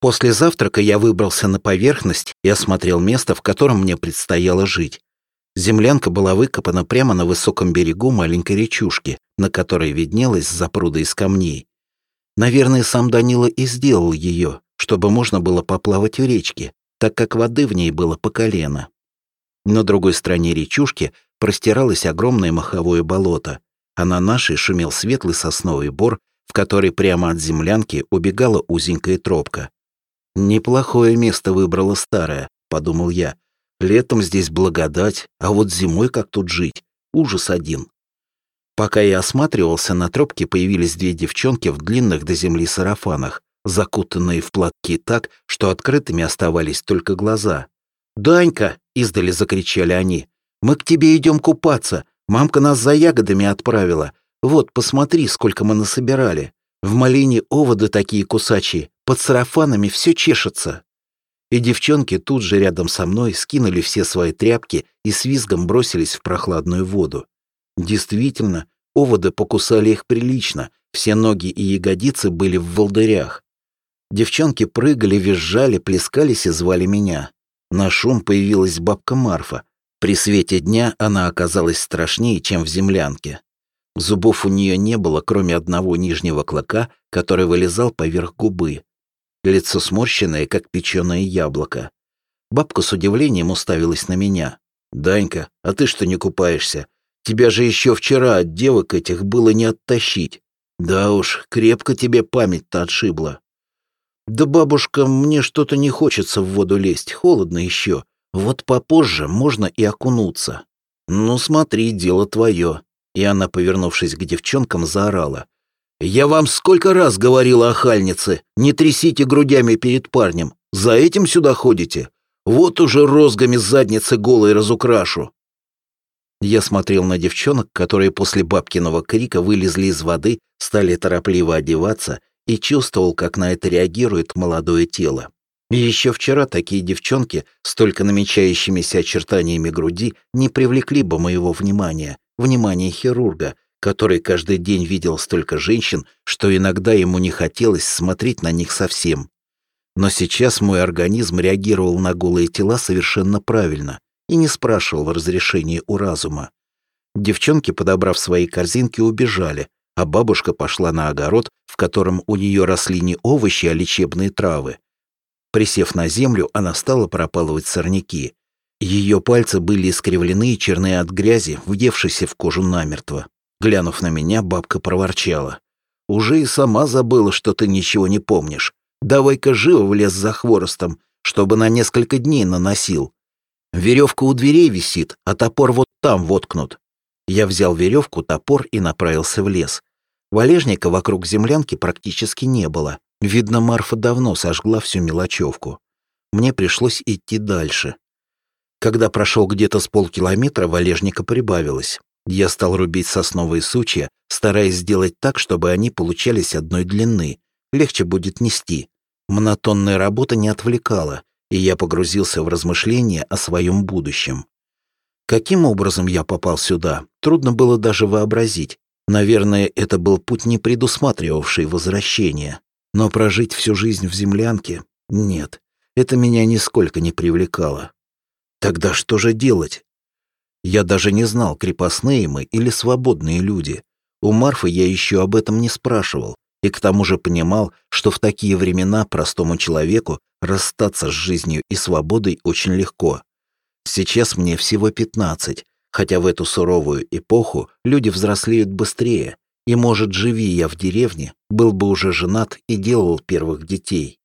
После завтрака я выбрался на поверхность и осмотрел место, в котором мне предстояло жить. Землянка была выкопана прямо на высоком берегу маленькой речушки, на которой виднелась запруда из камней. Наверное, сам Данила и сделал ее, чтобы можно было поплавать в речке, так как воды в ней было по колено. На другой стороне речушки простиралось огромное маховое болото, а на нашей шумел светлый сосновый бор, в который прямо от землянки убегала узенькая тропка. «Неплохое место выбрала старая», — подумал я. «Летом здесь благодать, а вот зимой как тут жить? Ужас один». Пока я осматривался, на тропке появились две девчонки в длинных до земли сарафанах, закутанные в платки так, что открытыми оставались только глаза. «Данька!» — издали закричали они. «Мы к тебе идем купаться. Мамка нас за ягодами отправила. Вот, посмотри, сколько мы насобирали. В малине оводы такие кусачие, под сарафанами все чешется. И девчонки тут же рядом со мной скинули все свои тряпки и с визгом бросились в прохладную воду. Действительно, оводы покусали их прилично, все ноги и ягодицы были в волдырях. Девчонки прыгали, визжали, плескались и звали меня. На шум появилась бабка Марфа. При свете дня она оказалась страшнее, чем в землянке. Зубов у нее не было, кроме одного нижнего клыка, который вылезал поверх губы лицо сморщенное, как печеное яблоко. Бабка с удивлением уставилась на меня. «Данька, а ты что не купаешься? Тебя же еще вчера от девок этих было не оттащить. Да уж, крепко тебе память-то отшибла». «Да, бабушка, мне что-то не хочется в воду лезть, холодно еще. Вот попозже можно и окунуться». «Ну смотри, дело твое». И она, повернувшись к девчонкам, заорала. «Я вам сколько раз говорила о хальнице, не трясите грудями перед парнем. За этим сюда ходите? Вот уже розгами задницы голой разукрашу». Я смотрел на девчонок, которые после бабкиного крика вылезли из воды, стали торопливо одеваться и чувствовал, как на это реагирует молодое тело. Еще вчера такие девчонки с только намечающимися очертаниями груди не привлекли бы моего внимания, внимания хирурга, который каждый день видел столько женщин, что иногда ему не хотелось смотреть на них совсем. Но сейчас мой организм реагировал на голые тела совершенно правильно и не спрашивал разрешения у разума. Девчонки, подобрав свои корзинки, убежали, а бабушка пошла на огород, в котором у нее росли не овощи, а лечебные травы. Присев на землю, она стала пропалывать сорняки. Ее пальцы были искривлены и черны от грязи, въевшейся в кожу намертво. Глянув на меня, бабка проворчала. «Уже и сама забыла, что ты ничего не помнишь. Давай-ка живо в лес за хворостом, чтобы на несколько дней наносил. Веревка у дверей висит, а топор вот там воткнут». Я взял веревку, топор и направился в лес. Валежника вокруг землянки практически не было. Видно, Марфа давно сожгла всю мелочевку. Мне пришлось идти дальше. Когда прошел где-то с полкилометра, валежника прибавилось. Я стал рубить сосновые сучья, стараясь сделать так, чтобы они получались одной длины. Легче будет нести. Монотонная работа не отвлекала, и я погрузился в размышления о своем будущем. Каким образом я попал сюда, трудно было даже вообразить. Наверное, это был путь, не предусматривавший возвращение. Но прожить всю жизнь в землянке — нет, это меня нисколько не привлекало. Тогда что же делать? Я даже не знал, крепостные мы или свободные люди. У Марфы я еще об этом не спрашивал, и к тому же понимал, что в такие времена простому человеку расстаться с жизнью и свободой очень легко. Сейчас мне всего пятнадцать, хотя в эту суровую эпоху люди взрослеют быстрее, и, может, живи я в деревне, был бы уже женат и делал первых детей.